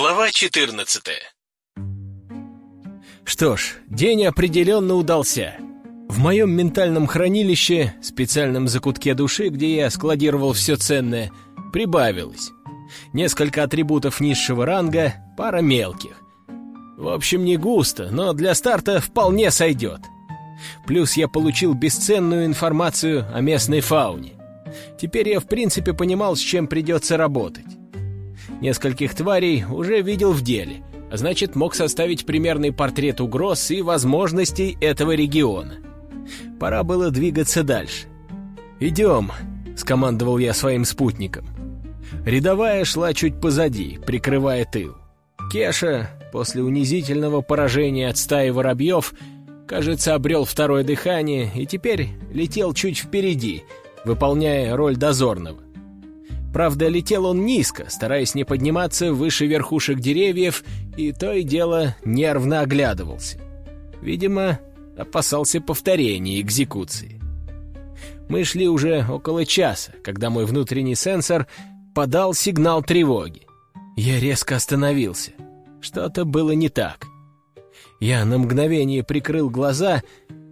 Глава 14 Что ж, день определенно удался. В моем ментальном хранилище, специальном закутке души, где я складировал все ценное, прибавилось. Несколько атрибутов низшего ранга, пара мелких. В общем, не густо, но для старта вполне сойдет. Плюс я получил бесценную информацию о местной фауне. Теперь я в принципе понимал, с чем придется работать. Нескольких тварей уже видел в деле, значит, мог составить примерный портрет угроз и возможностей этого региона. Пора было двигаться дальше. «Идем», — скомандовал я своим спутником. Рядовая шла чуть позади, прикрывая тыл. Кеша, после унизительного поражения от стаи воробьев, кажется, обрел второе дыхание и теперь летел чуть впереди, выполняя роль дозорного. Правда, летел он низко, стараясь не подниматься выше верхушек деревьев, и то и дело нервно оглядывался. Видимо, опасался повторения экзекуции. Мы шли уже около часа, когда мой внутренний сенсор подал сигнал тревоги. Я резко остановился. Что-то было не так. Я на мгновение прикрыл глаза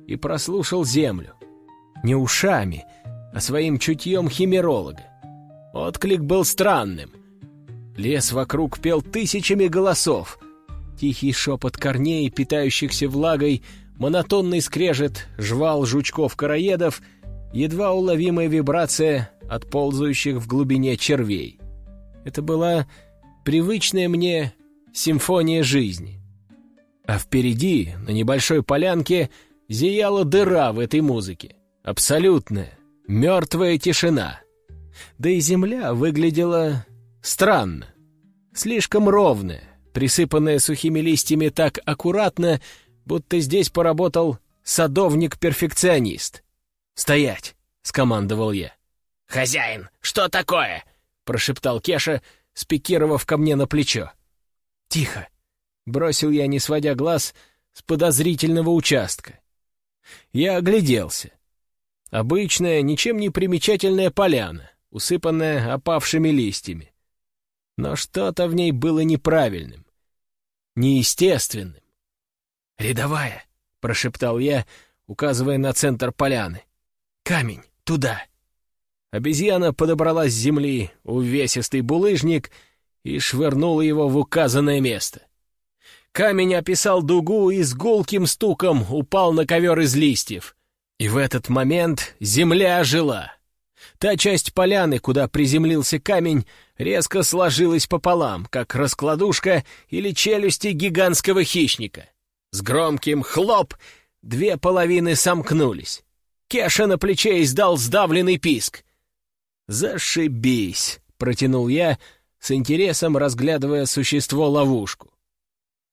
и прослушал землю. Не ушами, а своим чутьем химеролога. Отклик был странным. Лес вокруг пел тысячами голосов. Тихий шепот корней, питающихся влагой, монотонный скрежет жвал жучков-караедов, едва уловимая вибрация от ползающих в глубине червей. Это была привычная мне симфония жизни. А впереди, на небольшой полянке, зияла дыра в этой музыке. Абсолютная, мертвая тишина — да и земля выглядела странно. Слишком ровная, присыпанная сухими листьями так аккуратно, будто здесь поработал садовник-перфекционист. «Стоять!» — скомандовал я. «Хозяин, что такое?» — прошептал Кеша, спикировав ко мне на плечо. «Тихо!» — бросил я, не сводя глаз с подозрительного участка. Я огляделся. Обычная, ничем не примечательная поляна усыпанная опавшими листьями. Но что-то в ней было неправильным, неестественным. «Рядовая!» — прошептал я, указывая на центр поляны. «Камень! Туда!» Обезьяна подобрала с земли увесистый булыжник и швырнула его в указанное место. Камень описал дугу и с гулким стуком упал на ковер из листьев. И в этот момент земля ожила. Та часть поляны, куда приземлился камень, резко сложилась пополам, как раскладушка или челюсти гигантского хищника. С громким «хлоп» две половины сомкнулись. Кеша на плече издал сдавленный писк. «Зашибись!» — протянул я, с интересом разглядывая существо-ловушку.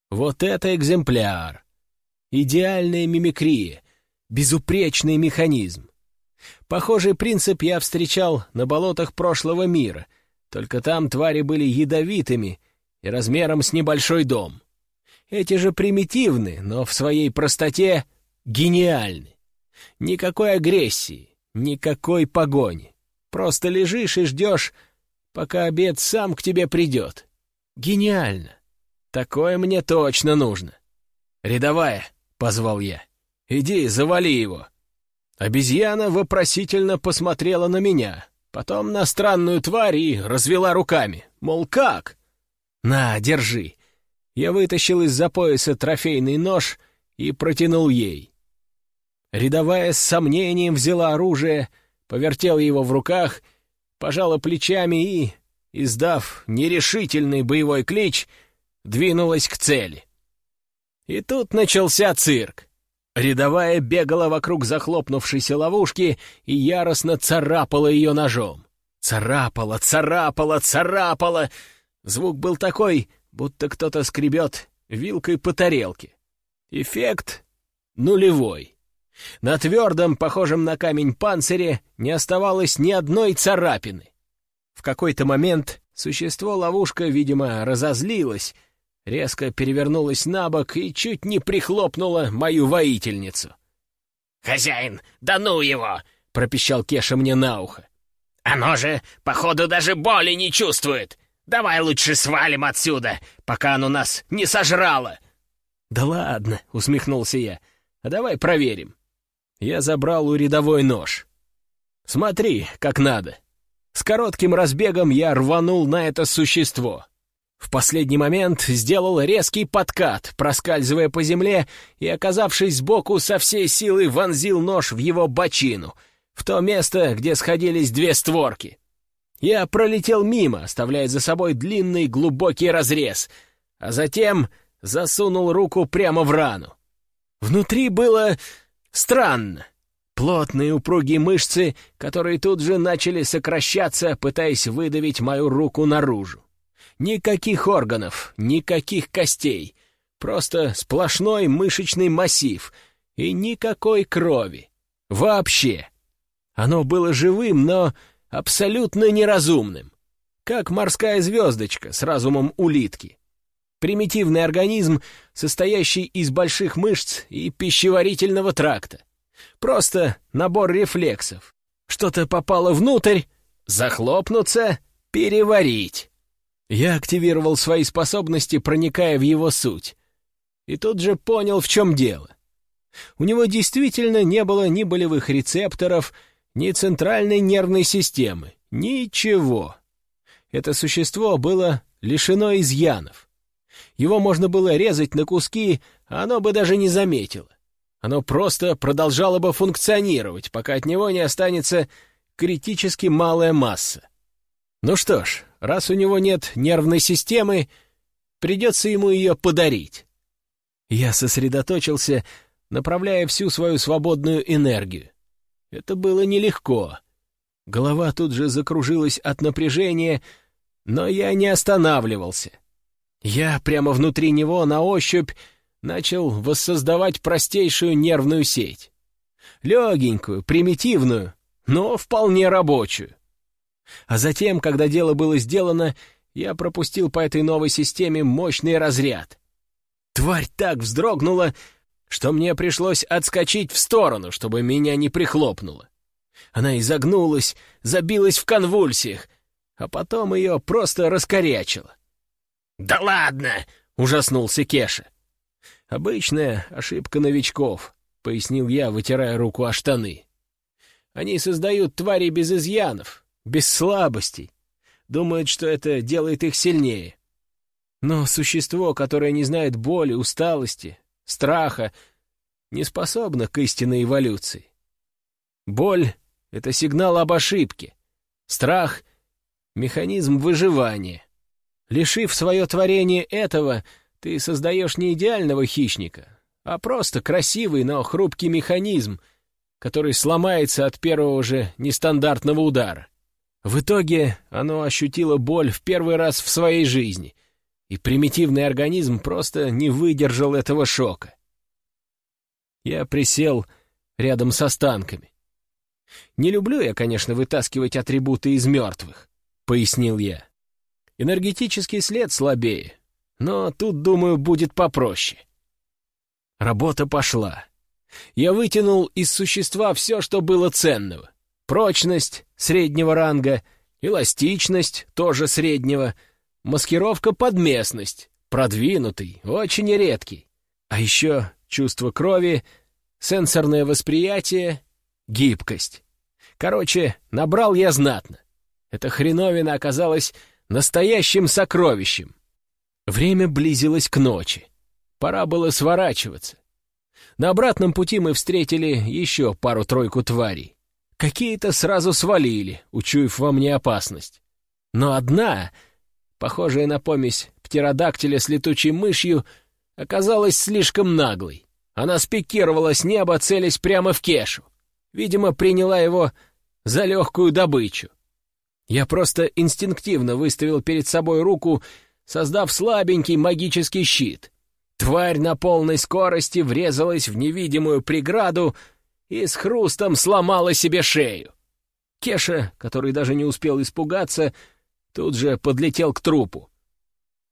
«Вот это экземпляр! Идеальная мимикрия, безупречный механизм. Похожий принцип я встречал на болотах прошлого мира, только там твари были ядовитыми и размером с небольшой дом. Эти же примитивны, но в своей простоте гениальны. Никакой агрессии, никакой погони. Просто лежишь и ждешь, пока обед сам к тебе придет. Гениально. Такое мне точно нужно. «Рядовая», — позвал я, — «иди, завали его». Обезьяна вопросительно посмотрела на меня, потом на странную тварь и развела руками. Мол, как? «На, держи». Я вытащил из-за пояса трофейный нож и протянул ей. Рядовая с сомнением взяла оружие, повертела его в руках, пожала плечами и, издав нерешительный боевой клич, двинулась к цели. И тут начался цирк. Рядовая бегала вокруг захлопнувшейся ловушки и яростно царапала ее ножом. Царапала, царапала, царапала. Звук был такой, будто кто-то скребет вилкой по тарелке. Эффект нулевой. На твердом, похожем на камень панцире не оставалось ни одной царапины. В какой-то момент существо-ловушка, видимо, разозлилось резко перевернулась на бок и чуть не прихлопнула мою воительницу. «Хозяин, да ну его!» — пропищал Кеша мне на ухо. «Оно же, походу, даже боли не чувствует! Давай лучше свалим отсюда, пока оно нас не сожрало!» «Да ладно!» — усмехнулся я. «А давай проверим». Я забрал у рядовой нож. «Смотри, как надо». С коротким разбегом я рванул на это существо. В последний момент сделал резкий подкат, проскальзывая по земле и, оказавшись сбоку, со всей силы вонзил нож в его бочину, в то место, где сходились две створки. Я пролетел мимо, оставляя за собой длинный глубокий разрез, а затем засунул руку прямо в рану. Внутри было странно. Плотные упругие мышцы, которые тут же начали сокращаться, пытаясь выдавить мою руку наружу. Никаких органов, никаких костей. Просто сплошной мышечный массив и никакой крови. Вообще. Оно было живым, но абсолютно неразумным. Как морская звездочка с разумом улитки. Примитивный организм, состоящий из больших мышц и пищеварительного тракта. Просто набор рефлексов. Что-то попало внутрь, захлопнуться, переварить. Я активировал свои способности, проникая в его суть. И тут же понял, в чем дело. У него действительно не было ни болевых рецепторов, ни центральной нервной системы. Ничего. Это существо было лишено изъянов. Его можно было резать на куски, а оно бы даже не заметило. Оно просто продолжало бы функционировать, пока от него не останется критически малая масса. Ну что ж, раз у него нет нервной системы, придется ему ее подарить. Я сосредоточился, направляя всю свою свободную энергию. Это было нелегко. Голова тут же закружилась от напряжения, но я не останавливался. Я прямо внутри него на ощупь начал воссоздавать простейшую нервную сеть. Легенькую, примитивную, но вполне рабочую. А затем, когда дело было сделано, я пропустил по этой новой системе мощный разряд. Тварь так вздрогнула, что мне пришлось отскочить в сторону, чтобы меня не прихлопнуло. Она изогнулась, забилась в конвульсиях, а потом ее просто раскорячило. «Да ладно!» — ужаснулся Кеша. «Обычная ошибка новичков», — пояснил я, вытирая руку о штаны. «Они создают твари без изъянов, без слабостей, думают, что это делает их сильнее. Но существо, которое не знает боли, усталости, страха, не способно к истинной эволюции. Боль — это сигнал об ошибке. Страх — механизм выживания. Лишив свое творение этого, ты создаешь не идеального хищника, а просто красивый, но хрупкий механизм, который сломается от первого же нестандартного удара. В итоге оно ощутило боль в первый раз в своей жизни, и примитивный организм просто не выдержал этого шока. Я присел рядом с останками. «Не люблю я, конечно, вытаскивать атрибуты из мертвых», — пояснил я. «Энергетический след слабее, но тут, думаю, будет попроще». Работа пошла. Я вытянул из существа все, что было ценного. Прочность среднего ранга, эластичность тоже среднего — Маскировка под местность, продвинутый, очень редкий. А еще чувство крови, сенсорное восприятие, гибкость. Короче, набрал я знатно. Эта хреновина оказалась настоящим сокровищем. Время близилось к ночи. Пора было сворачиваться. На обратном пути мы встретили еще пару-тройку тварей. Какие-то сразу свалили, учуяв во мне опасность. Но одна похожая на помесь птеродактиля с летучей мышью, оказалась слишком наглой. Она спикировала с неба, целясь прямо в Кешу. Видимо, приняла его за легкую добычу. Я просто инстинктивно выставил перед собой руку, создав слабенький магический щит. Тварь на полной скорости врезалась в невидимую преграду и с хрустом сломала себе шею. Кеша, который даже не успел испугаться, — Тут же подлетел к трупу.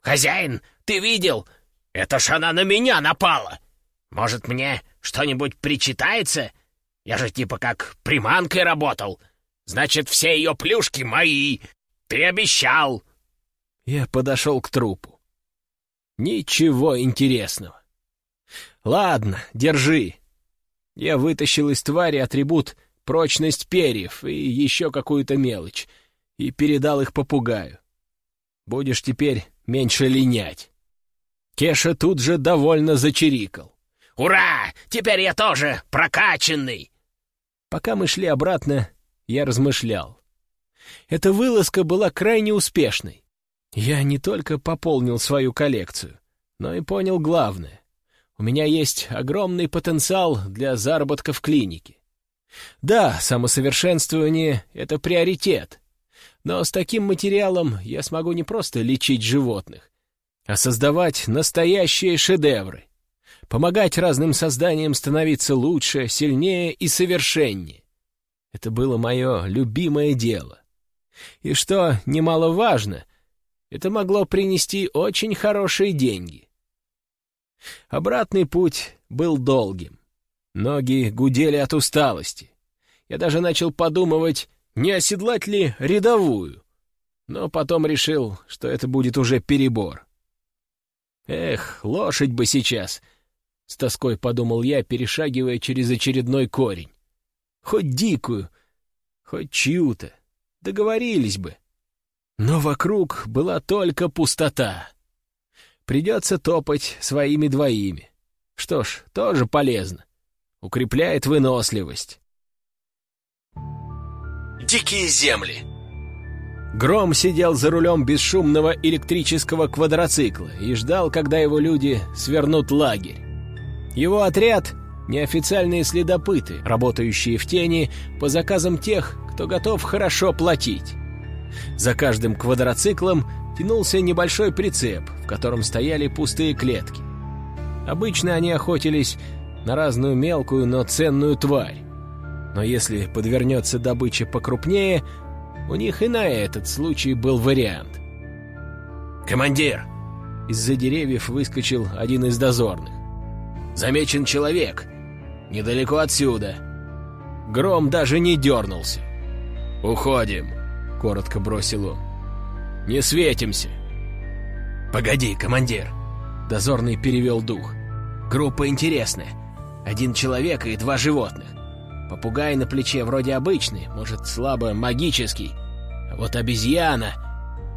«Хозяин, ты видел? Это ж она на меня напала! Может, мне что-нибудь причитается? Я же типа как приманкой работал. Значит, все ее плюшки мои. Ты обещал!» Я подошел к трупу. Ничего интересного. Ладно, держи. Я вытащил из твари атрибут прочность перьев и еще какую-то мелочь, и передал их попугаю. Будешь теперь меньше линять. Кеша тут же довольно зачирикал. «Ура! Теперь я тоже прокачанный!» Пока мы шли обратно, я размышлял. Эта вылазка была крайне успешной. Я не только пополнил свою коллекцию, но и понял главное. У меня есть огромный потенциал для заработка в клинике. Да, самосовершенствование — это приоритет. Но с таким материалом я смогу не просто лечить животных, а создавать настоящие шедевры. Помогать разным созданиям становиться лучше, сильнее и совершеннее. Это было мое любимое дело. И что немаловажно, это могло принести очень хорошие деньги. Обратный путь был долгим. Ноги гудели от усталости. Я даже начал подумывать, не оседлать ли рядовую. Но потом решил, что это будет уже перебор. Эх, лошадь бы сейчас, — с тоской подумал я, перешагивая через очередной корень. Хоть дикую, хоть чью-то. Договорились бы. Но вокруг была только пустота. Придется топать своими двоими. Что ж, тоже полезно. Укрепляет выносливость. Дикие земли. Гром сидел за рулем бесшумного электрического квадроцикла и ждал, когда его люди свернут лагерь. Его отряд — неофициальные следопыты, работающие в тени по заказам тех, кто готов хорошо платить. За каждым квадроциклом тянулся небольшой прицеп, в котором стояли пустые клетки. Обычно они охотились на разную мелкую, но ценную тварь. Но если подвернется добыча покрупнее, у них и на этот случай был вариант. «Командир!» Из-за деревьев выскочил один из дозорных. «Замечен человек! Недалеко отсюда!» Гром даже не дернулся. «Уходим!» — коротко бросил он. Не светимся!» «Погоди, командир!» Дозорный перевел дух. «Группа интересная. Один человек и два животных. Попугай на плече вроде обычный, может, слабо магический. А вот обезьяна...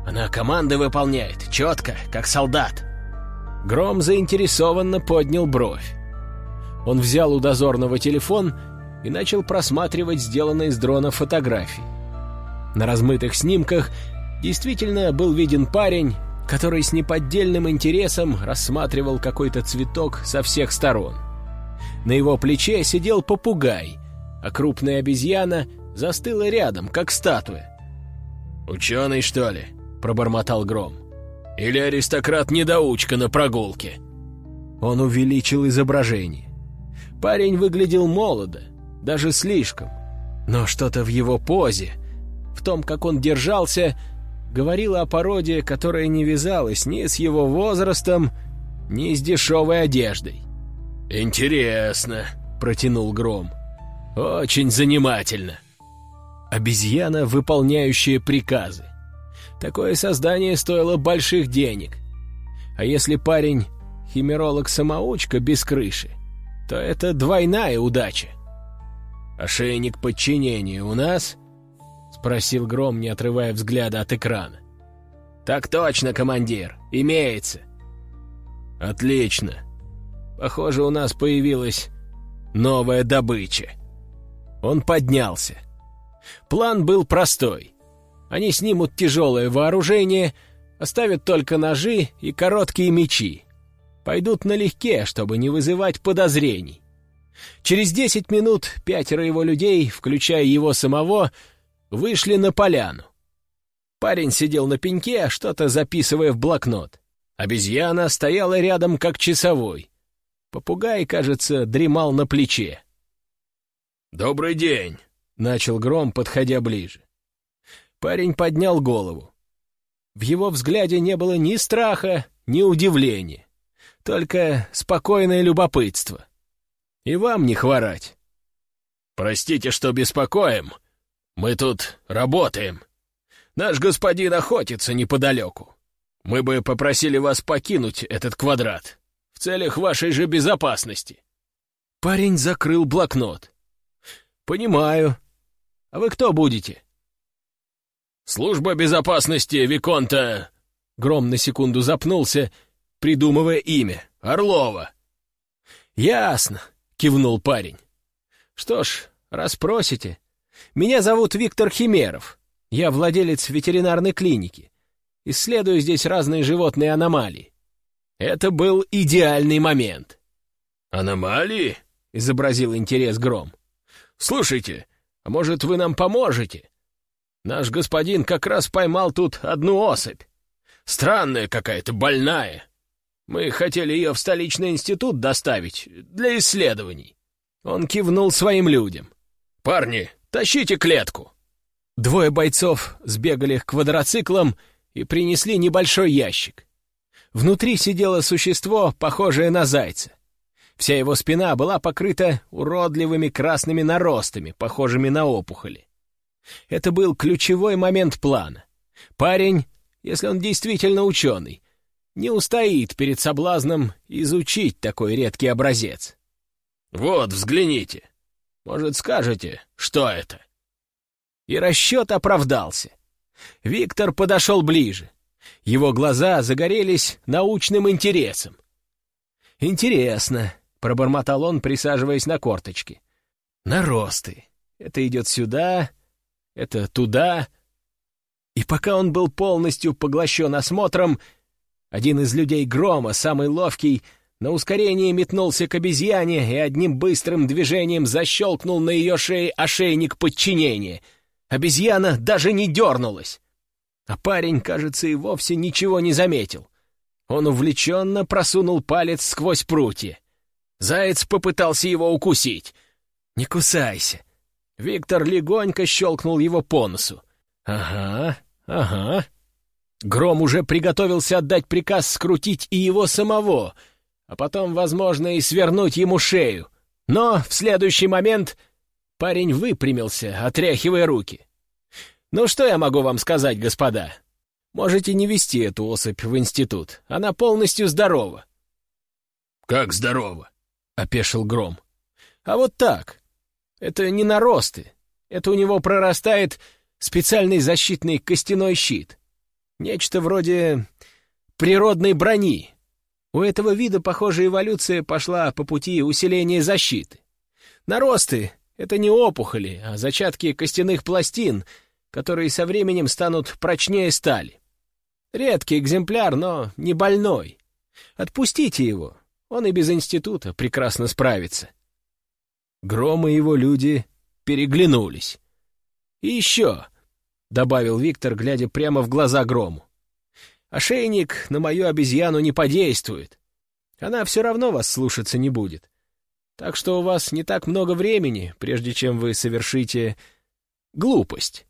Она команды выполняет, четко, как солдат». Гром заинтересованно поднял бровь. Он взял у дозорного телефон и начал просматривать сделанные с дрона фотографии. На размытых снимках Действительно был виден парень, который с неподдельным интересом рассматривал какой-то цветок со всех сторон. На его плече сидел попугай, а крупная обезьяна застыла рядом, как статуя. «Ученый, что ли?» — пробормотал Гром. «Или аристократ-недоучка на прогулке?» Он увеличил изображение. Парень выглядел молодо, даже слишком. Но что-то в его позе, в том, как он держался, говорила о породе, которая не вязалась ни с его возрастом, ни с дешевой одеждой. «Интересно», — протянул Гром. «Очень занимательно». Обезьяна, выполняющая приказы. Такое создание стоило больших денег. А если парень — химеролог-самоучка без крыши, то это двойная удача. Ошейник подчинения у нас —— спросил Гром, не отрывая взгляда от экрана. «Так точно, командир, имеется». «Отлично. Похоже, у нас появилась новая добыча». Он поднялся. План был простой. Они снимут тяжелое вооружение, оставят только ножи и короткие мечи. Пойдут налегке, чтобы не вызывать подозрений. Через десять минут пятеро его людей, включая его самого, вышли на поляну. Парень сидел на пеньке, что-то записывая в блокнот. Обезьяна стояла рядом, как часовой. Попугай, кажется, дремал на плече. «Добрый день!» — начал Гром, подходя ближе. Парень поднял голову. В его взгляде не было ни страха, ни удивления, только спокойное любопытство. И вам не хворать. «Простите, что беспокоим», мы тут работаем. Наш господин охотится неподалеку. Мы бы попросили вас покинуть этот квадрат в целях вашей же безопасности». Парень закрыл блокнот. «Понимаю. А вы кто будете?» «Служба безопасности Виконта...» Гром на секунду запнулся, придумывая имя. «Орлова». «Ясно», — кивнул парень. «Что ж, расспросите. Меня зовут Виктор Химеров. Я владелец ветеринарной клиники. Исследую здесь разные животные аномалии. Это был идеальный момент». «Аномалии?» — изобразил интерес Гром. «Слушайте, а может, вы нам поможете? Наш господин как раз поймал тут одну особь. Странная какая-то, больная. Мы хотели ее в столичный институт доставить для исследований». Он кивнул своим людям. «Парни, тащите клетку!» Двое бойцов сбегали к квадроциклам и принесли небольшой ящик. Внутри сидело существо, похожее на зайца. Вся его спина была покрыта уродливыми красными наростами, похожими на опухоли. Это был ключевой момент плана. Парень, если он действительно ученый, не устоит перед соблазном изучить такой редкий образец. «Вот, взгляните. Может, скажете, что это?» И расчет оправдался. Виктор подошел ближе. Его глаза загорелись научным интересом. «Интересно», — пробормотал он, присаживаясь на корточки. «Наросты. Это идет сюда, это туда». И пока он был полностью поглощен осмотром, один из людей Грома, самый ловкий, на ускорение метнулся к обезьяне и одним быстрым движением защелкнул на ее шее ошейник подчинения. Обезьяна даже не дернулась. А парень, кажется, и вовсе ничего не заметил. Он увлеченно просунул палец сквозь прутья. Заяц попытался его укусить. «Не кусайся!» Виктор легонько щелкнул его по носу. «Ага, ага». Гром уже приготовился отдать приказ скрутить и его самого — а потом, возможно, и свернуть ему шею. Но в следующий момент парень выпрямился, отряхивая руки. «Ну что я могу вам сказать, господа? Можете не вести эту особь в институт. Она полностью здорова». «Как здорова?» — опешил Гром. «А вот так. Это не наросты. Это у него прорастает специальный защитный костяной щит. Нечто вроде природной брони, у этого вида, похоже, эволюция пошла по пути усиления защиты. Наросты — это не опухоли, а зачатки костяных пластин, которые со временем станут прочнее стали. Редкий экземпляр, но не больной. Отпустите его, он и без института прекрасно справится. Гром и его люди переглянулись. «И еще», — добавил Виктор, глядя прямо в глаза Грому, Ошейник на мою обезьяну не подействует. Она все равно вас слушаться не будет. Так что у вас не так много времени, прежде чем вы совершите глупость».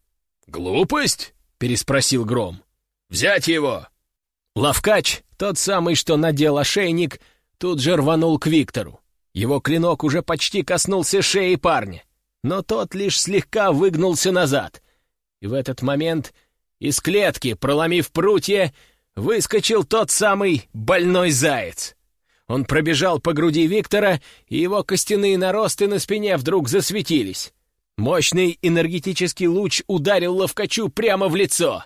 «Глупость?» — переспросил Гром. «Взять его!» Лавкач, тот самый, что надел ошейник, тут же рванул к Виктору. Его клинок уже почти коснулся шеи парня, но тот лишь слегка выгнулся назад. И в этот момент из клетки, проломив прутья, выскочил тот самый больной заяц. Он пробежал по груди Виктора, и его костяные наросты на спине вдруг засветились. Мощный энергетический луч ударил ловкачу прямо в лицо.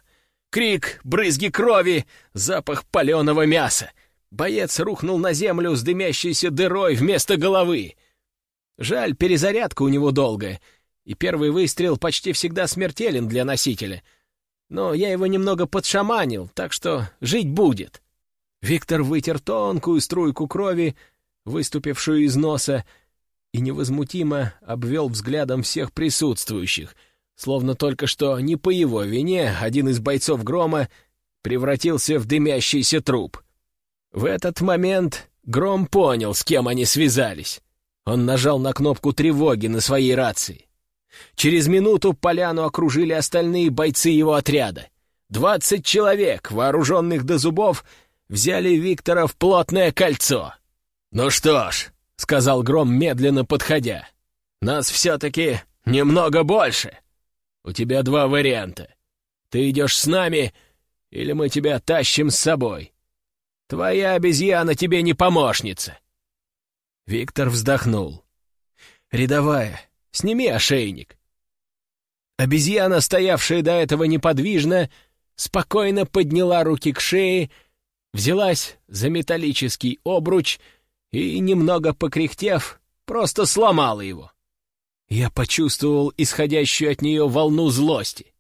Крик, брызги крови, запах паленого мяса. Боец рухнул на землю с дымящейся дырой вместо головы. Жаль, перезарядка у него долгая, и первый выстрел почти всегда смертелен для носителя — но я его немного подшаманил, так что жить будет». Виктор вытер тонкую струйку крови, выступившую из носа, и невозмутимо обвел взглядом всех присутствующих, словно только что не по его вине один из бойцов грома превратился в дымящийся труп. В этот момент Гром понял, с кем они связались. Он нажал на кнопку тревоги на своей рации. Через минуту поляну окружили остальные бойцы его отряда. Двадцать человек, вооруженных до зубов, взяли Виктора в плотное кольцо. «Ну что ж», — сказал Гром, медленно подходя, — «нас все-таки немного больше. У тебя два варианта. Ты идешь с нами или мы тебя тащим с собой. Твоя обезьяна тебе не помощница!» Виктор вздохнул. «Рядовая, сними ошейник». Обезьяна, стоявшая до этого неподвижно, спокойно подняла руки к шее, взялась за металлический обруч и, немного покряхтев, просто сломала его. Я почувствовал исходящую от нее волну злости.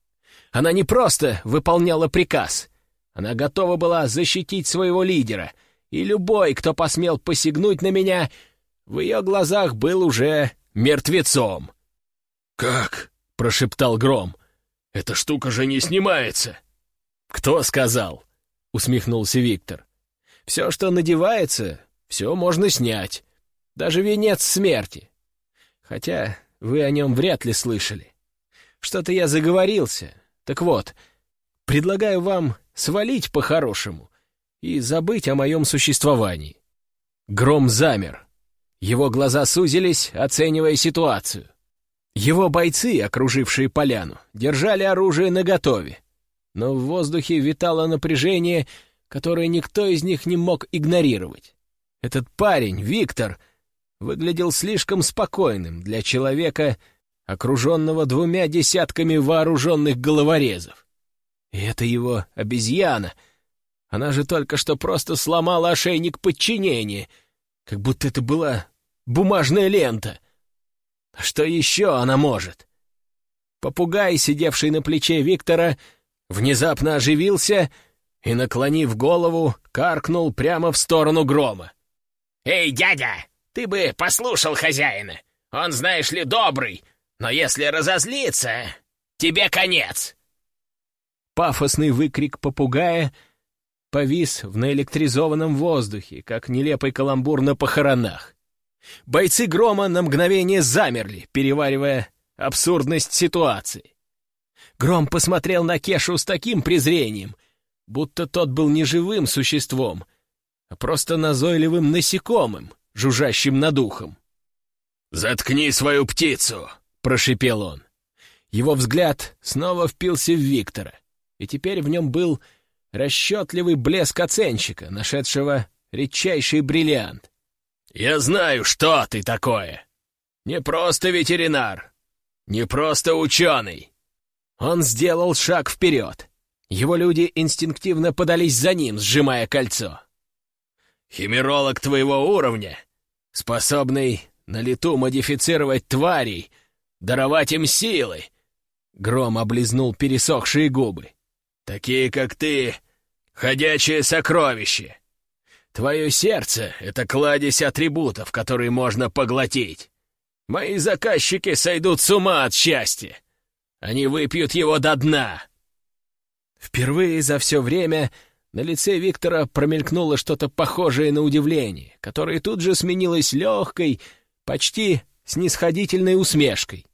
Она не просто выполняла приказ, она готова была защитить своего лидера, и любой, кто посмел посягнуть на меня, в ее глазах был уже мертвецом. «Как?» — прошептал Гром. «Эта штука же не снимается!» «Кто сказал?» — усмехнулся Виктор. «Все, что надевается, все можно снять. Даже венец смерти. Хотя вы о нем вряд ли слышали. Что-то я заговорился. Так вот, предлагаю вам свалить по-хорошему и забыть о моем существовании. Гром замер. Его глаза сузились, оценивая ситуацию. Его бойцы, окружившие поляну, держали оружие наготове. Но в воздухе витало напряжение, которое никто из них не мог игнорировать. Этот парень, Виктор, выглядел слишком спокойным для человека, окруженного двумя десятками вооруженных головорезов. И это его обезьяна. Она же только что просто сломала ошейник подчинения, как будто это была бумажная лента. Что еще она может? Попугай, сидевший на плече Виктора, внезапно оживился и, наклонив голову, каркнул прямо в сторону грома. «Эй, дядя, ты бы послушал хозяина. Он, знаешь ли, добрый, но если разозлиться, тебе конец!» Пафосный выкрик попугая повис в наэлектризованном воздухе, как нелепый каламбур на похоронах. Бойцы грома на мгновение замерли, переваривая абсурдность ситуации. Гром посмотрел на Кешу с таким презрением, будто тот был не живым существом, а просто назойливым насекомым, жужжащим над ухом. «Заткни свою птицу!» — прошипел он. Его взгляд снова впился в Виктора, и теперь в нем был расчетливый блеск оценщика, нашедшего редчайший бриллиант. «Я знаю, что ты такое! Не просто ветеринар, не просто ученый!» Он сделал шаг вперед. Его люди инстинктивно подались за ним, сжимая кольцо. «Химеролог твоего уровня, способный на лету модифицировать тварей, даровать им силы!» Гром облизнул пересохшие губы. «Такие, как ты, ходячее сокровище! Твое сердце — это кладезь атрибутов, которые можно поглотить. Мои заказчики сойдут с ума от счастья. Они выпьют его до дна!» Впервые за все время на лице Виктора промелькнуло что-то похожее на удивление, которое тут же сменилось легкой, почти снисходительной усмешкой.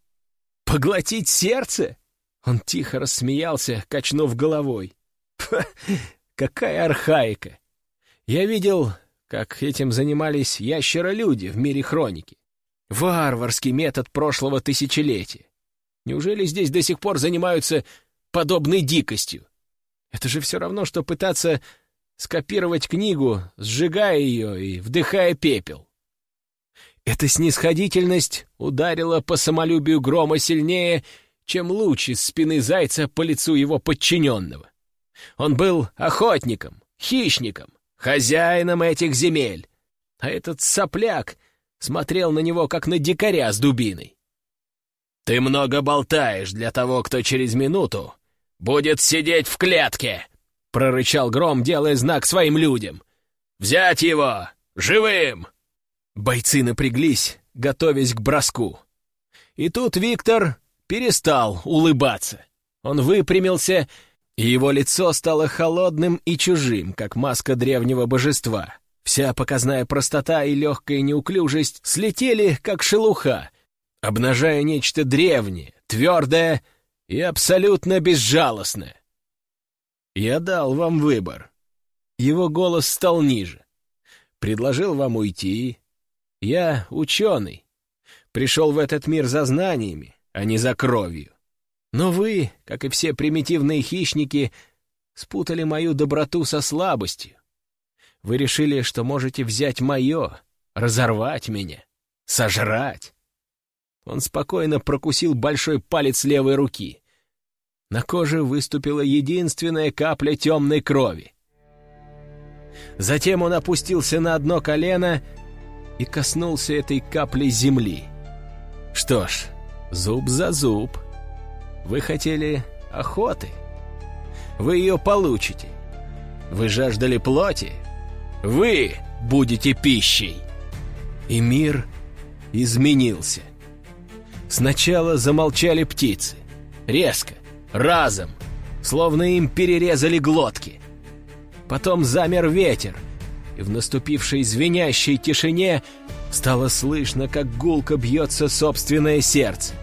«Поглотить сердце?» Он тихо рассмеялся, качнув головой. какая архаика! Я видел, как этим занимались ящеролюди в мире хроники. Варварский метод прошлого тысячелетия. Неужели здесь до сих пор занимаются подобной дикостью? Это же все равно, что пытаться скопировать книгу, сжигая ее и вдыхая пепел. Эта снисходительность ударила по самолюбию грома сильнее, чем луч из спины зайца по лицу его подчиненного. Он был охотником, хищником, хозяином этих земель, а этот сопляк смотрел на него, как на дикаря с дубиной. «Ты много болтаешь для того, кто через минуту будет сидеть в клетке!» — прорычал Гром, делая знак своим людям. «Взять его! Живым!» Бойцы напряглись, готовясь к броску. И тут Виктор перестал улыбаться. Он выпрямился, его лицо стало холодным и чужим, как маска древнего божества. Вся показная простота и легкая неуклюжесть слетели, как шелуха, обнажая нечто древнее, твердое и абсолютно безжалостное. «Я дал вам выбор». Его голос стал ниже. «Предложил вам уйти, я ученый. Пришел в этот мир за знаниями, а не за кровью. Но вы, как и все примитивные хищники, спутали мою доброту со слабостью. Вы решили, что можете взять мое, разорвать меня, сожрать. Он спокойно прокусил большой палец левой руки. На коже выступила единственная капля темной крови. Затем он опустился на одно колено и коснулся этой капли земли. Что ж, зуб за зуб. Вы хотели охоты? Вы ее получите. Вы жаждали плоти? Вы будете пищей. И мир изменился. Сначала замолчали птицы. Резко, разом, словно им перерезали глотки. Потом замер ветер, и в наступившей звенящей тишине стало слышно, как гулко бьется собственное сердце.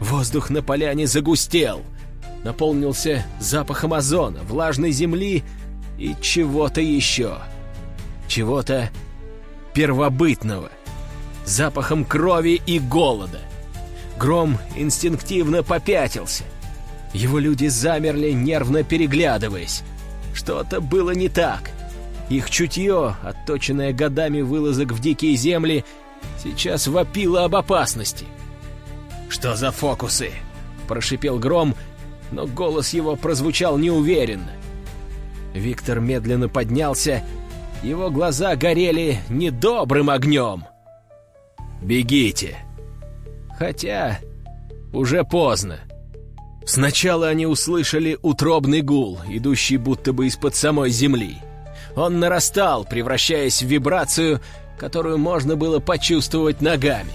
Воздух на поляне загустел, наполнился запахом озона, влажной земли и чего-то еще. Чего-то первобытного, запахом крови и голода. Гром инстинктивно попятился. Его люди замерли, нервно переглядываясь. Что-то было не так. Их чутье, отточенное годами вылазок в дикие земли, сейчас вопило об опасности. «Что за фокусы?» — прошипел Гром, но голос его прозвучал неуверенно. Виктор медленно поднялся, его глаза горели недобрым огнем. «Бегите!» Хотя уже поздно. Сначала они услышали утробный гул, идущий будто бы из-под самой земли. Он нарастал, превращаясь в вибрацию, которую можно было почувствовать ногами.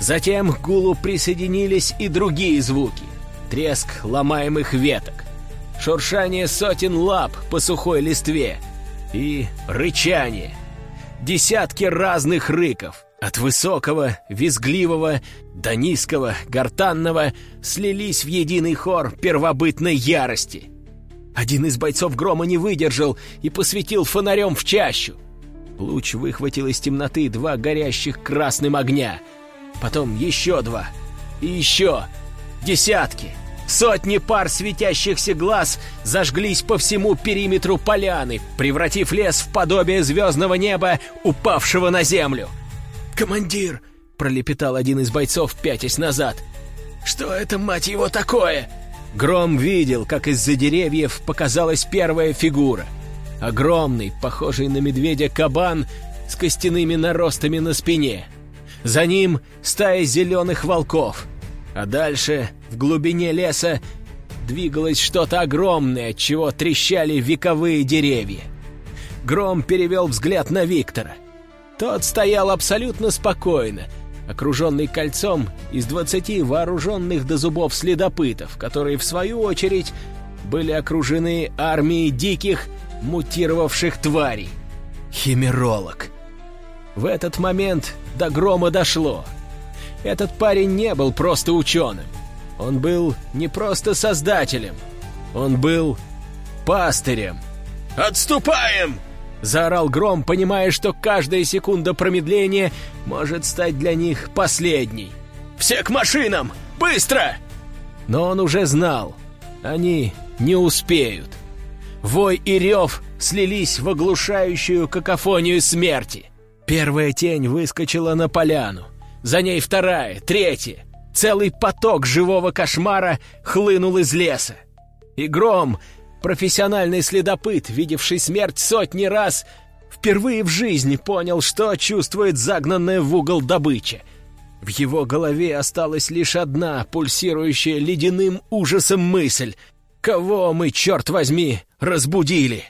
Затем к гулу присоединились и другие звуки. Треск ломаемых веток, шуршание сотен лап по сухой листве и рычание. Десятки разных рыков, от высокого, визгливого до низкого, гортанного слились в единый хор первобытной ярости. Один из бойцов грома не выдержал и посветил фонарем в чащу. Луч выхватил из темноты два горящих красным огня. Потом еще два. И еще. Десятки. Сотни пар светящихся глаз зажглись по всему периметру поляны, превратив лес в подобие звездного неба, упавшего на землю. «Командир!» — пролепетал один из бойцов, пятясь назад. «Что это, мать его, такое?» Гром видел, как из-за деревьев показалась первая фигура. Огромный, похожий на медведя кабан с костяными наростами на спине. За ним стая зеленых волков. А дальше, в глубине леса, двигалось что-то огромное, от чего трещали вековые деревья. Гром перевел взгляд на Виктора — тот стоял абсолютно спокойно, окруженный кольцом из двадцати вооруженных до зубов следопытов, которые, в свою очередь, были окружены армией диких, мутировавших тварей. Химеролог. В этот момент до грома дошло. Этот парень не был просто ученым. Он был не просто создателем. Он был пастырем. «Отступаем!» Заорал Гром, понимая, что каждая секунда промедления может стать для них последней. «Все к машинам! Быстро!» Но он уже знал. Они не успеют. Вой и рев слились в оглушающую какофонию смерти. Первая тень выскочила на поляну. За ней вторая, третья. Целый поток живого кошмара хлынул из леса. И гром Профессиональный следопыт, видевший смерть сотни раз, впервые в жизни понял, что чувствует загнанная в угол добыча. В его голове осталась лишь одна, пульсирующая ледяным ужасом мысль. «Кого мы, черт возьми, разбудили?»